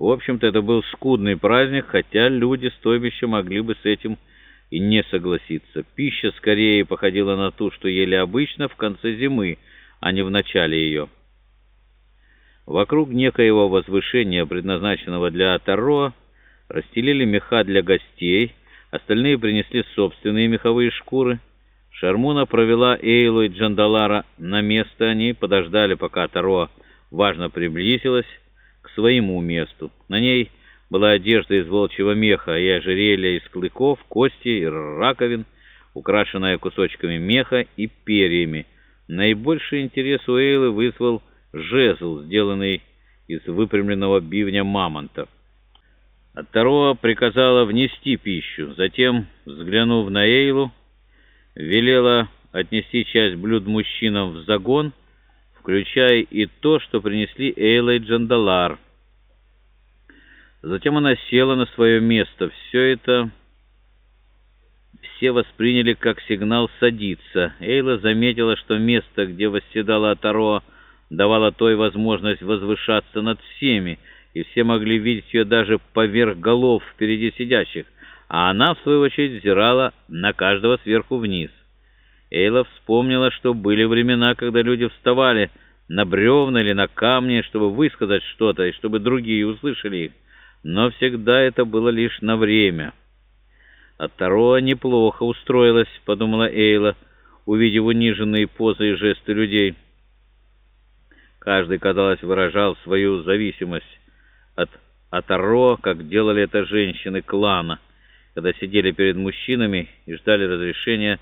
В общем-то, это был скудный праздник, хотя люди стойбища могли бы с этим и не согласиться. Пища скорее походила на ту, что ели обычно в конце зимы, а не в начале ее. Вокруг некоего возвышения, предназначенного для Таро, расстелили меха для гостей, остальные принесли собственные меховые шкуры. Шармуна провела Эйлу и Джандалара на место, они подождали, пока Таро важно приблизилась своему месту. На ней была одежда из волчьего меха и ожерелье из клыков, кости и раковин, украшенная кусочками меха и перьями. Наибольший интерес у Эйлы вызвал жезл, сделанный из выпрямленного бивня мамонта. Оттароа приказала внести пищу, затем, взглянув на Эйлу, велела отнести часть блюд мужчинам в загон, включая и то, что принесли Эйла и Джандалар. Затем она села на свое место. Все это все восприняли как сигнал садиться. Эйла заметила, что место, где восседала Таро, давало той возможность возвышаться над всеми, и все могли видеть ее даже поверх голов впереди сидящих, а она, в свою очередь, взирала на каждого сверху вниз. Эйла вспомнила, что были времена, когда люди вставали на бревна или на камни, чтобы высказать что-то, и чтобы другие услышали их но всегда это было лишь на время. От Тароа неплохо устроилась, подумала Эйла, увидев униженные позы и жесты людей. Каждый, казалось, выражал свою зависимость от Атаро, как делали это женщины клана, когда сидели перед мужчинами и ждали разрешения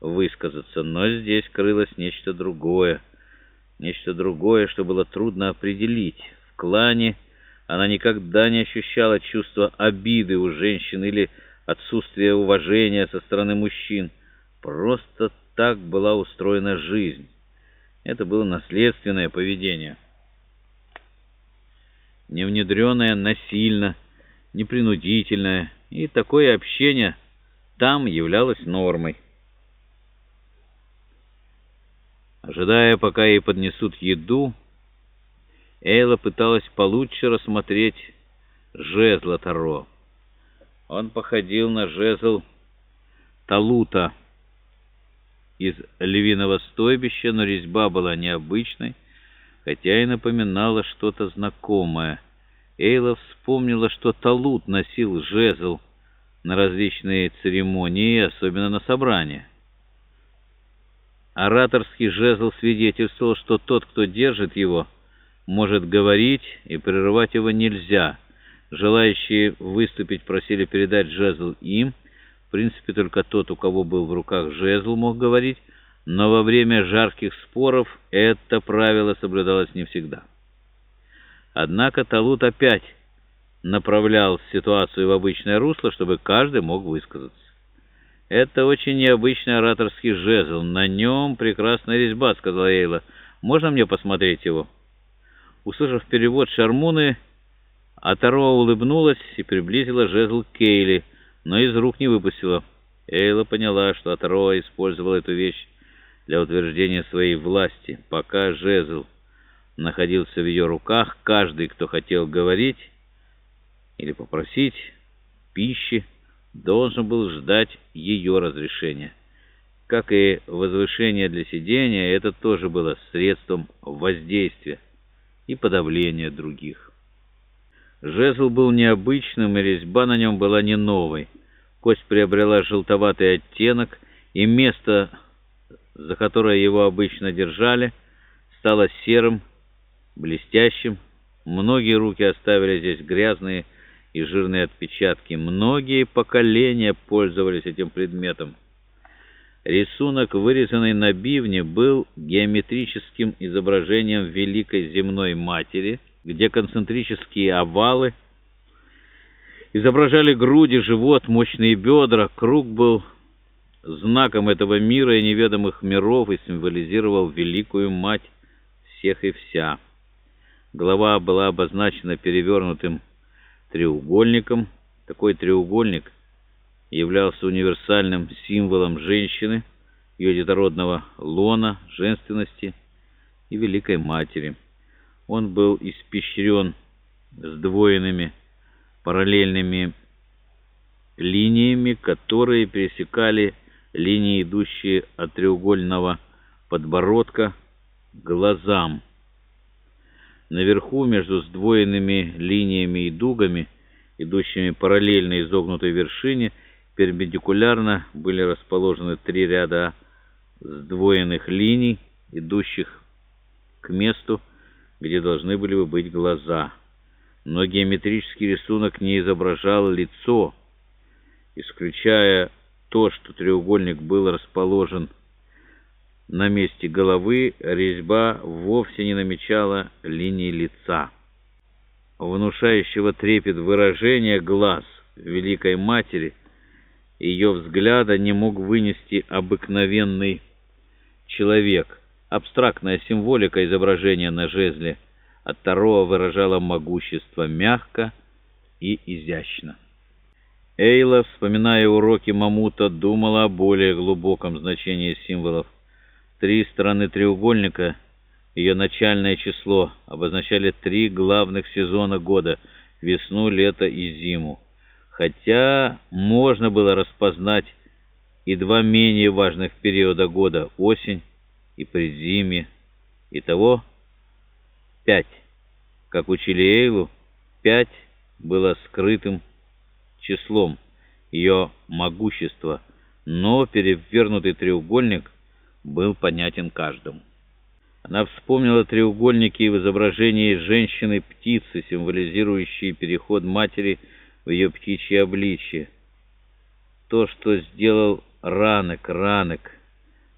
высказаться. Но здесь крылось нечто другое, нечто другое, что было трудно определить. В клане она никогда не ощущала чувства обиды у женщин или отсутствия уважения со стороны мужчин. Просто так была устроена жизнь. Это было наследственное поведение. Не внедренное насильно, непринудительное, и такое общение там являлось нормой. Ожидая, пока ей поднесут еду, Эйла пыталась получше рассмотреть жезл Таро. Он походил на жезл Талута из львиного стойбища, но резьба была необычной, хотя и напоминала что-то знакомое. Эйла вспомнила, что Талут носил жезл на различные церемонии, особенно на собрания. Ораторский жезл свидетельствовал, что тот, кто держит его, — может говорить, и прерывать его нельзя. Желающие выступить просили передать жезл им. В принципе, только тот, у кого был в руках жезл, мог говорить, но во время жарких споров это правило соблюдалось не всегда. Однако Талут опять направлял ситуацию в обычное русло, чтобы каждый мог высказаться. «Это очень необычный ораторский жезл. На нем прекрасная резьба», — сказала Эйла. «Можно мне посмотреть его?» Услышав перевод Шармуны, Атароа улыбнулась и приблизила жезл Кейли, но из рук не выпустила. Эйла поняла, что Атароа использовала эту вещь для утверждения своей власти. Пока жезл находился в ее руках, каждый, кто хотел говорить или попросить пищи, должен был ждать ее разрешения. Как и возвышение для сидения, это тоже было средством воздействия и подавления других. Жезл был необычным, и резьба на нем была не новой. Кость приобрела желтоватый оттенок, и место, за которое его обычно держали, стало серым, блестящим. Многие руки оставили здесь грязные и жирные отпечатки. Многие поколения пользовались этим предметом. Рисунок, вырезанный на бивне, был геометрическим изображением Великой Земной Матери, где концентрические овалы изображали груди, живот, мощные бедра. Круг был знаком этого мира и неведомых миров и символизировал Великую Мать всех и вся. Голова была обозначена перевернутым треугольником. Такой треугольник – являлся универсальным символом женщины, ее детородного лона, женственности и Великой Матери. Он был испещрен сдвоенными параллельными линиями, которые пересекали линии, идущие от треугольного подбородка к глазам. Наверху, между сдвоенными линиями и дугами, идущими параллельно изогнутой вершине, перпендикулярно были расположены три ряда сдвоенных линий, идущих к месту, где должны были бы быть глаза. Но геометрический рисунок не изображал лицо, исключая то, что треугольник был расположен на месте головы, резьба вовсе не намечала линии лица. Внушающего трепет выражения глаз Великой Матери ее взгляда не мог вынести обыкновенный человек. Абстрактная символика изображения на жезле от Таро выражала могущество мягко и изящно. Эйла, вспоминая уроки Мамута, думала о более глубоком значении символов. Три стороны треугольника, ее начальное число, обозначали три главных сезона года — весну, лето и зиму. Хотя можно было распознать и два менее важных периода года — осень и предзимье. Итого пять. Как учили Эйлу, пять было скрытым числом ее могущества, но перевернутый треугольник был понятен каждому. Она вспомнила треугольники в изображении женщины-птицы, символизирующие переход матери в ее птичье обличье. То, что сделал Ранек, Ранек.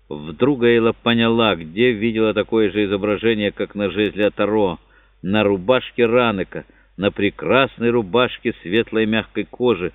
Вдруг Эйла поняла, где видела такое же изображение, как на жезле Таро, на рубашке Ранека — на прекрасной рубашке светлой мягкой кожи,